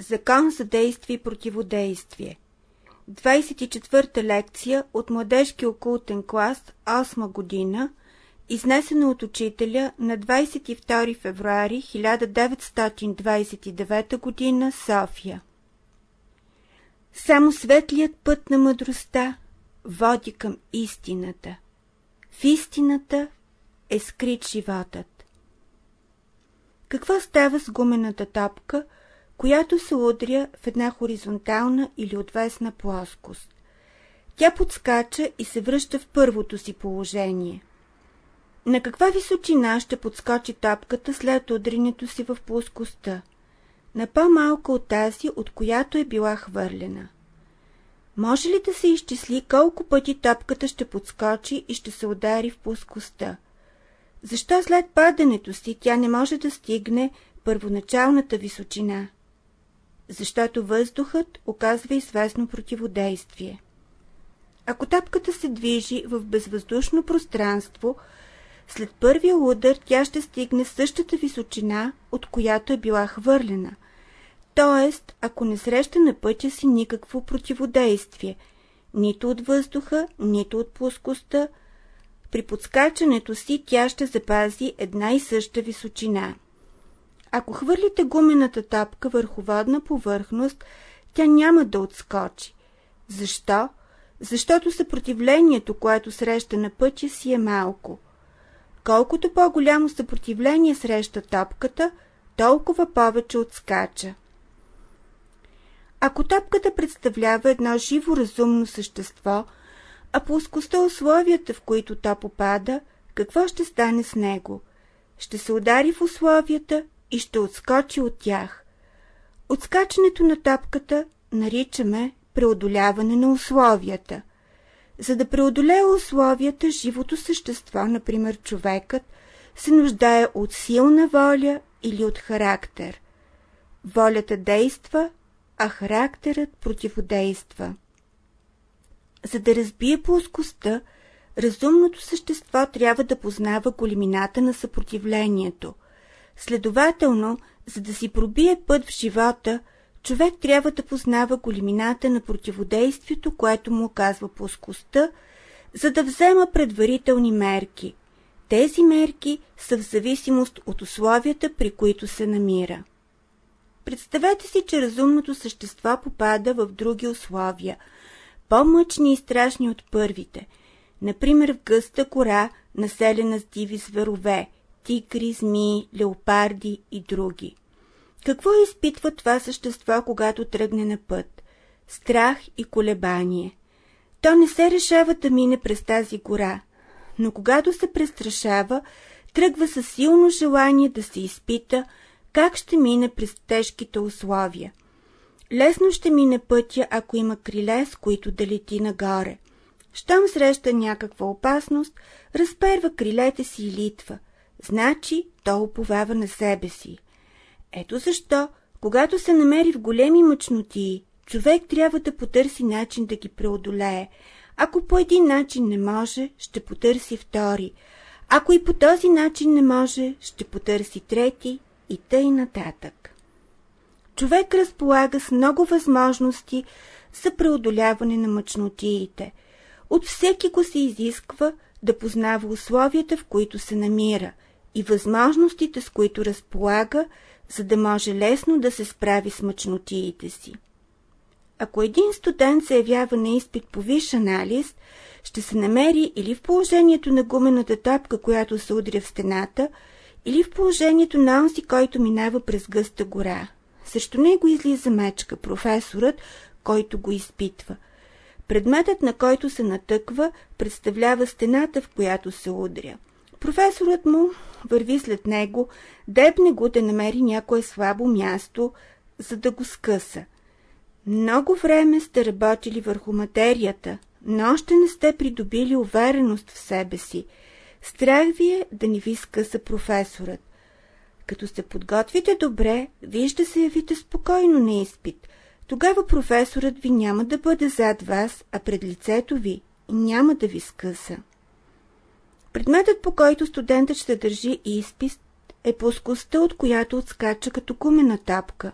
Закон за действие и противодействие 24-та лекция от младежки окултен клас 8 година, изнесена от учителя на 22 февруари 1929 година, София. Само светлият път на мъдростта води към истината. В истината е скрит животът. Какво става с гумената топка – която се удря в една хоризонтална или отвесна плоскост. Тя подскача и се връща в първото си положение. На каква височина ще подскочи топката след удрянето си в плоскостта? На по-малка от тази, от която е била хвърлена. Може ли да се изчисли колко пъти топката ще подскочи и ще се удари в плоскостта? Защо след падането си тя не може да стигне първоначалната височина? Защото въздухът оказва известно противодействие. Ако тапката се движи в безвъздушно пространство, след първия удар тя ще стигне същата височина, от която е била хвърлена. Тоест, ако не среща на пътя си никакво противодействие, нито от въздуха, нито от плоскостта, при подскачането си тя ще запази една и съща височина. Ако хвърлите гумената топка върху водна повърхност, тя няма да отскочи. Защо? Защото съпротивлението, което среща на пътя си е малко. Колкото по-голямо съпротивление среща топката, толкова повече отскача. Ако топката представлява едно живо разумно същество, а плоскостта условията, в които то попада, какво ще стане с него? Ще се удари в условията и ще отскочи от тях. Отскачането на топката наричаме преодоляване на условията. За да преодолее условията, живото същество, например човекът, се нуждае от силна воля или от характер. Волята действа, а характерът противодейства. За да разбие плоскостта, разумното същество трябва да познава големината на съпротивлението – Следователно, за да си пробие път в живота, човек трябва да познава големината на противодействието, което му оказва плоскостта, за да взема предварителни мерки. Тези мерки са в зависимост от условията, при които се намира. Представете си, че разумното същество попада в други условия, по-мъчни и страшни от първите, например в гъста кора, населена с диви зверове – тигри, змии, леопарди и други. Какво изпитва това същество, когато тръгне на път? Страх и колебание. То не се решава да мине през тази гора, но когато се престрашава, тръгва със силно желание да се изпита как ще мине през тежките условия. Лесно ще мине пътя, ако има криле, с които да лети нагоре. Щом среща някаква опасност, разперва крилете си и литва – Значи, то уповава на себе си. Ето защо, когато се намери в големи мъчноти, човек трябва да потърси начин да ги преодолее. Ако по един начин не може, ще потърси втори. Ако и по този начин не може, ще потърси трети и тъй нататък. Човек разполага с много възможности за преодоляване на мъчнотиите. От всеки го се изисква да познава условията, в които се намира – и възможностите, с които разполага, за да може лесно да се справи с мъчнотиите си. Ако един студент се явява на изпит по виш анализ, ще се намери или в положението на гумената топка, която се удря в стената, или в положението на онзи, който минава през гъста гора. Срещу него излиза мечка, професорът, който го изпитва. Предметът, на който се натъква, представлява стената, в която се удря – Професорът му върви след него, дебне го да намери някое слабо място, за да го скъса. Много време сте работили върху материята, но още не сте придобили увереност в себе си. Страх ви е да не ви скъса професорът. Като се подготвите добре, вие ще се явите спокойно на изпит. Тогава професорът ви няма да бъде зад вас, а пред лицето ви няма да ви скъса. Предметът, по който студентът ще държи изпис, е плоскостта, от която отскача като кумена тапка.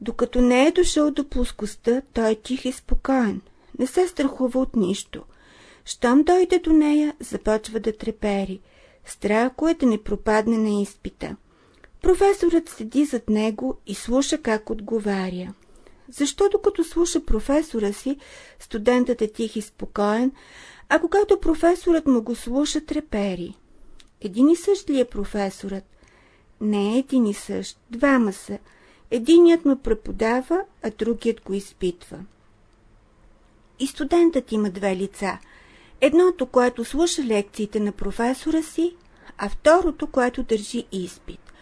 Докато не е дошъл до плоскостта, той е тих и спокоен. Не се страхува от нищо. Щом дойде до нея, започва да трепери. Страх е да не пропадне на изпита. Професорът седи зад него и слуша как отговаря. Защо докато слуша професора си, студентът е тих и спокоен, а когато професорът му го слуша, трепери? Един и същ ли е професорът? Не е един и същ, двама са. Единият му преподава, а другият го изпитва. И студентът има две лица. Едното, което слуша лекциите на професора си, а второто, което държи изпит.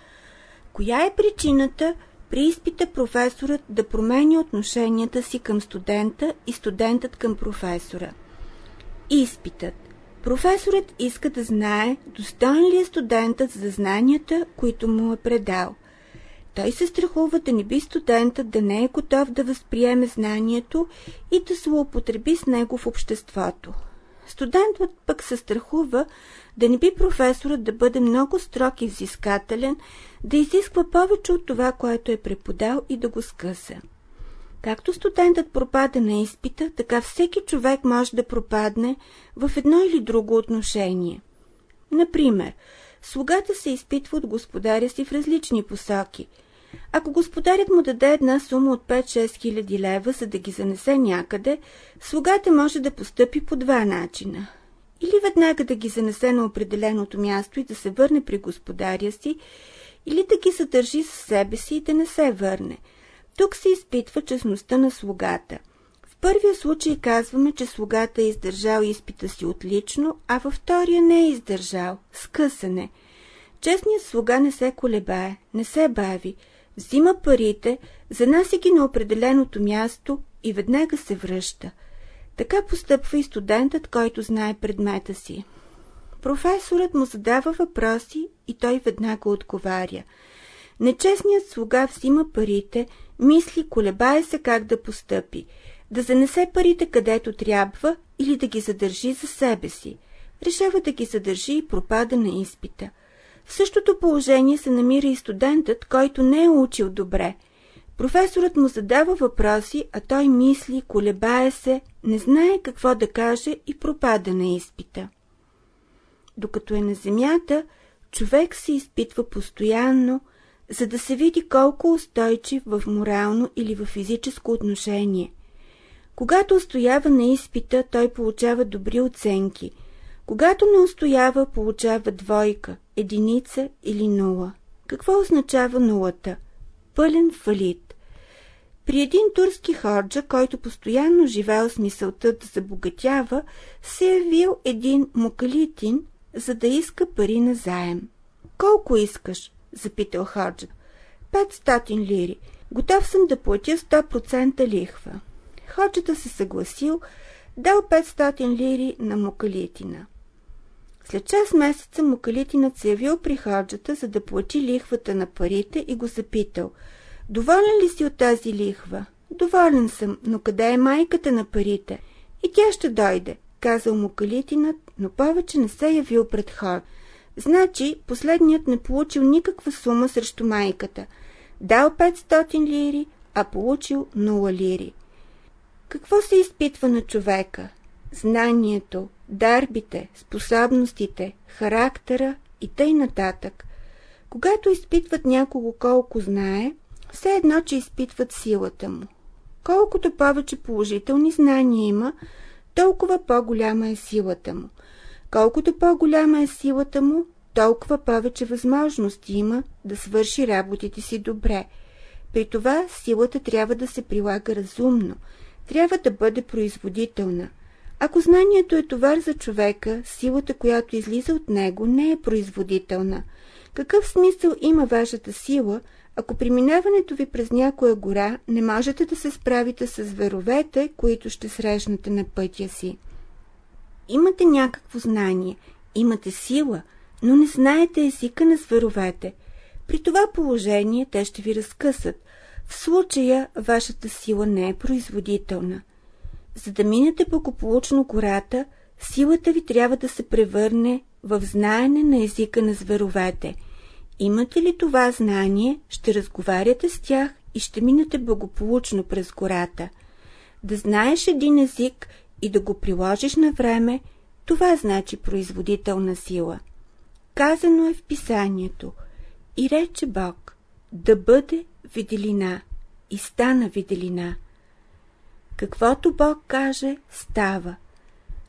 Коя е причината при изпита професорът да променя отношенията си към студента и студентът към професора? Изпитът. Професорът иска да знае, достоен ли е студентът за знанията, които му е предал. Той се страхува да не би студентът да не е готов да възприеме знанието и да злоупотреби с него в обществото. Студентът пък се страхува да не би професорът да бъде много строг и взискателен, да изисква повече от това, което е преподал и да го скъса. Както студентът пропада на изпита, така всеки човек може да пропадне в едно или друго отношение. Например, слугата се изпитва от господаря си в различни посоки. Ако господарят му даде една сума от 5-6 хиляди лева, за да ги занесе някъде, слугата може да постъпи по два начина. Или веднага да ги занесе на определеното място и да се върне при господаря си, или да ги задържи със себе си и да не се върне – тук се изпитва честността на слугата. В първия случай казваме, че слугата е издържал изпита си отлично, а във втория не е издържал. Скъсане. Честният слуга не се колебае, не се бави, взима парите, занаси ги на определеното място и веднага се връща. Така постъпва и студентът, който знае предмета си. Професорът му задава въпроси и той веднага отговаря. Нечестният слуга взима парите, мисли, колебае се как да постъпи, да занесе парите където трябва или да ги задържи за себе си. Решава да ги задържи и пропада на изпита. В същото положение се намира и студентът, който не е учил добре. Професорът му задава въпроси, а той мисли, колебае се, не знае какво да каже и пропада на изпита. Докато е на земята, човек се изпитва постоянно, за да се види колко устойчив в морално или в физическо отношение. Когато устоява на изпита, той получава добри оценки. Когато не устоява, получава двойка, единица или нула. Какво означава нулата? Пълен фалит. При един турски ходжа, който постоянно живеел с мисълта да забогатява, се е явил един мукалитин, за да иска пари на заем. Колко искаш? запитал Хаджа. 500 лири. Готов съм да платя 100% лихва. Ходжата се съгласил, дал 500 лири на Мукалитина. След 6 месеца Мукалитинът се явил при ходжата, за да плати лихвата на парите и го запитал. Доволен ли си от тази лихва? Доволен съм, но къде е майката на парите? И тя ще дойде, казал Мукалитинът, но повече не се явил пред хор. Значи последният не получил никаква сума срещу майката. Дал 500 лири, а получил 0 лири. Какво се изпитва на човека? Знанието, дарбите, способностите, характера и тъй нататък. Когато изпитват някого колко знае, все едно, че изпитват силата му. Колкото повече положителни знания има, толкова по-голяма е силата му. Колкото по-голяма е силата му, толкова повече възможности има да свърши работите си добре. При това силата трябва да се прилага разумно, трябва да бъде производителна. Ако знанието е товар за човека, силата, която излиза от него, не е производителна. Какъв смисъл има вашата сила, ако при минаването ви през някоя гора не можете да се справите с веровете, които ще срещнете на пътя си? Имате някакво знание, имате сила, но не знаете езика на зверовете. При това положение те ще ви разкъсат. В случая вашата сила не е производителна. За да минете благополучно гората, силата ви трябва да се превърне в знаене на езика на зверовете. Имате ли това знание, ще разговаряте с тях и ще минете благополучно през гората. Да знаеш един език и да го приложиш на време, това значи производителна сила. Казано е в писанието и рече Бог да бъде виделина и стана виделина. Каквото Бог каже, става.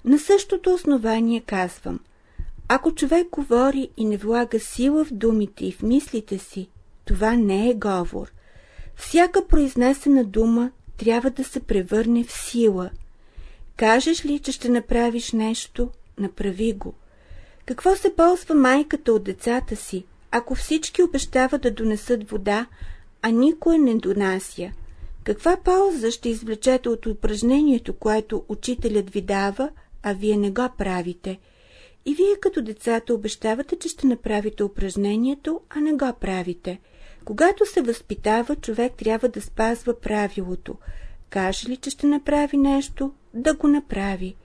На същото основание казвам, ако човек говори и не влага сила в думите и в мислите си, това не е говор. Всяка произнесена дума трябва да се превърне в сила. Кажеш ли, че ще направиш нещо, направи го. Какво се ползва майката от децата си, ако всички обещават да донесат вода, а никой не донася? Каква полза ще извлечете от упражнението, което учителят ви дава, а вие не го правите? И вие като децата обещавате, че ще направите упражнението, а не го правите. Когато се възпитава, човек трябва да спазва правилото. Каже ли, че ще направи нещо, да го направи.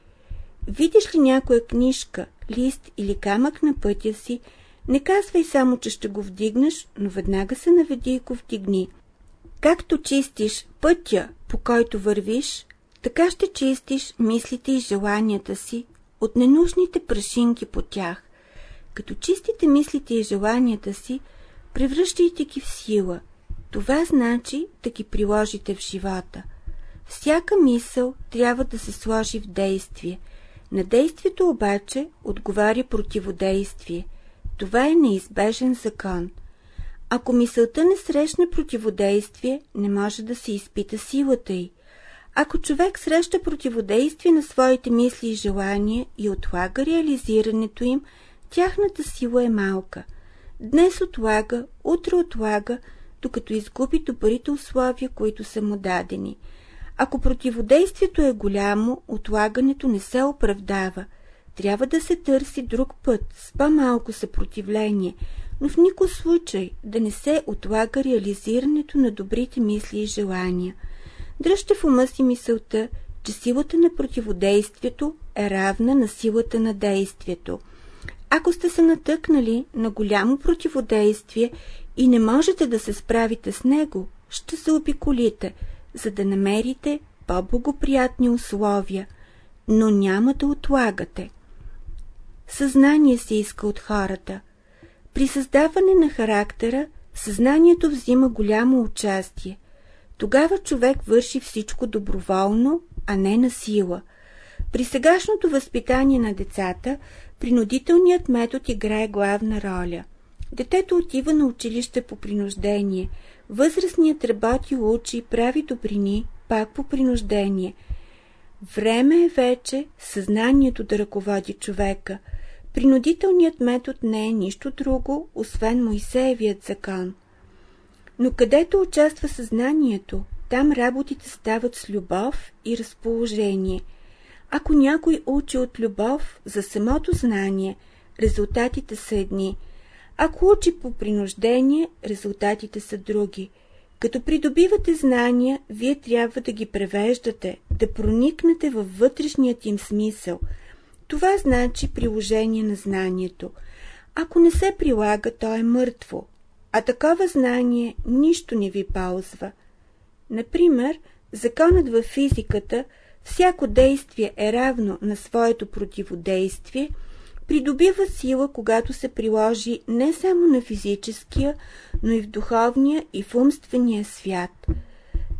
Видиш ли някоя книжка, лист или камък на пътя си, не казвай само, че ще го вдигнеш, но веднага се наведи и го вдигни. Както чистиш пътя, по който вървиш, така ще чистиш мислите и желанията си от ненужните прашинки по тях. Като чистите мислите и желанията си, превръщайте ги в сила. Това значи да ги приложите в живота. Всяка мисъл трябва да се сложи в действие. На действието обаче отговаря противодействие. Това е неизбежен закон. Ако мисълта не срещне противодействие, не може да се изпита силата й. Ако човек среща противодействие на своите мисли и желания и отлага реализирането им, тяхната сила е малка. Днес отлага, утре отлага, докато изгуби добрите условия, които са му дадени. Ако противодействието е голямо, отлагането не се оправдава. Трябва да се търси друг път, с по-малко съпротивление, но в никой случай да не се отлага реализирането на добрите мисли и желания – Дръжте в ума си мисълта, че силата на противодействието е равна на силата на действието. Ако сте се натъкнали на голямо противодействие и не можете да се справите с него, ще се обиколите, за да намерите по-благоприятни условия, но няма да отлагате. Съзнание се иска от хората. При създаване на характера, съзнанието взима голямо участие. Тогава човек върши всичко доброволно, а не на сила. При сегашното възпитание на децата, принудителният метод играе главна роля. Детето отива на училище по принуждение. Възрастният работи, учи, прави добрини, пак по принуждение. Време е вече съзнанието да ръководи човека. Принудителният метод не е нищо друго, освен Моисеевият закон – но където участва съзнанието, там работите стават с любов и разположение. Ако някой учи от любов за самото знание, резултатите са едни. Ако учи по принуждение, резултатите са други. Като придобивате знания, вие трябва да ги превеждате, да проникнете във вътрешният им смисъл. Това значи приложение на знанието. Ако не се прилага, то е мъртво, а такова знание нищо не ви ползва. Например, законът във физиката, всяко действие е равно на своето противодействие, придобива сила, когато се приложи не само на физическия, но и в духовния и в умствения свят.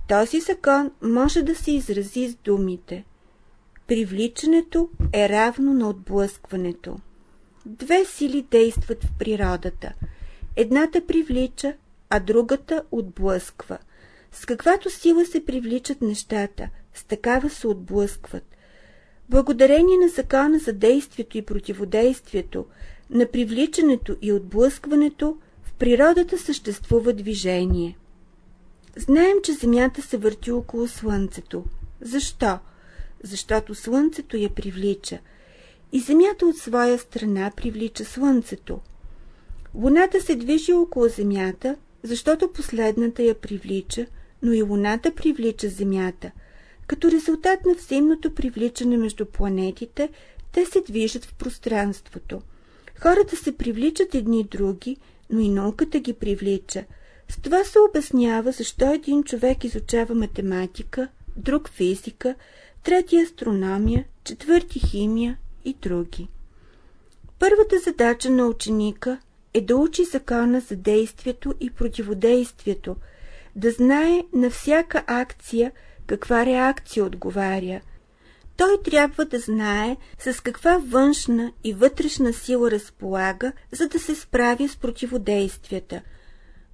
Този закон може да се изрази с думите. Привличането е равно на отблъскването. Две сили действат в природата – Едната привлича, а другата отблъсква. С каквато сила се привличат нещата, с такава се отблъскват. Благодарение на закона за действието и противодействието, на привличането и отблъскването, в природата съществува движение. Знаем, че Земята се върти около Слънцето. Защо? Защото Слънцето я привлича. И Земята от своя страна привлича Слънцето – Луната се движи около Земята, защото последната я привлича, но и Луната привлича Земята. Като резултат на взаимното привличане между планетите, те се движат в пространството. Хората се привличат едни други, но и науката ги привлича. С това се обяснява защо един човек изучава математика, друг физика, трети астрономия, четвърти химия и други. Първата задача на ученика е да учи закона за действието и противодействието, да знае на всяка акция каква реакция отговаря. Той трябва да знае с каква външна и вътрешна сила разполага, за да се справи с противодействията.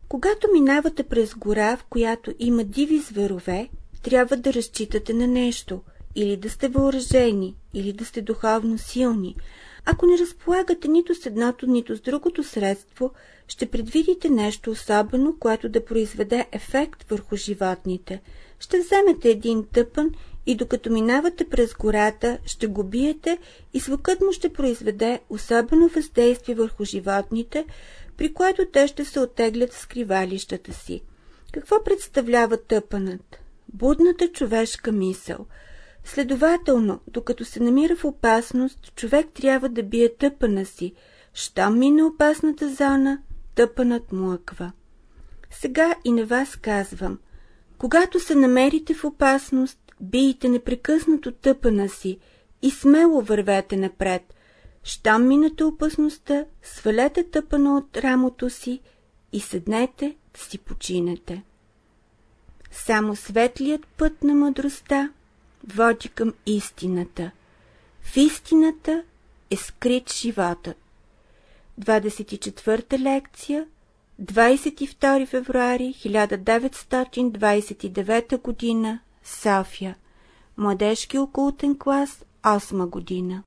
Когато минавате през гора, в която има диви зверове, трябва да разчитате на нещо, или да сте въоръжени, или да сте духовно силни – ако не разполагате нито с едното, нито с другото средство, ще предвидите нещо особено, което да произведе ефект върху животните. Ще вземете един тъпън и докато минавате през гората, ще го биете и звукът му ще произведе особено въздействие върху животните, при което те ще се отеглят в скривалищата си. Какво представлява тъпанът? Будната човешка мисъл – Следователно, докато се намира в опасност, човек трябва да бие тъпана си. Щом мине опасната зона, тъпанът млъква. Сега и на вас казвам. Когато се намерите в опасност, бийте непрекъснато тъпана си и смело вървете напред. Щом минете опасността, свалете тъпана от рамото си и седнете да си починете. Само светлият път на мъдростта води към истината. В истината е скрит животът. 24-та лекция 22 февруари 1929 г. София Младежки окултен клас 8 година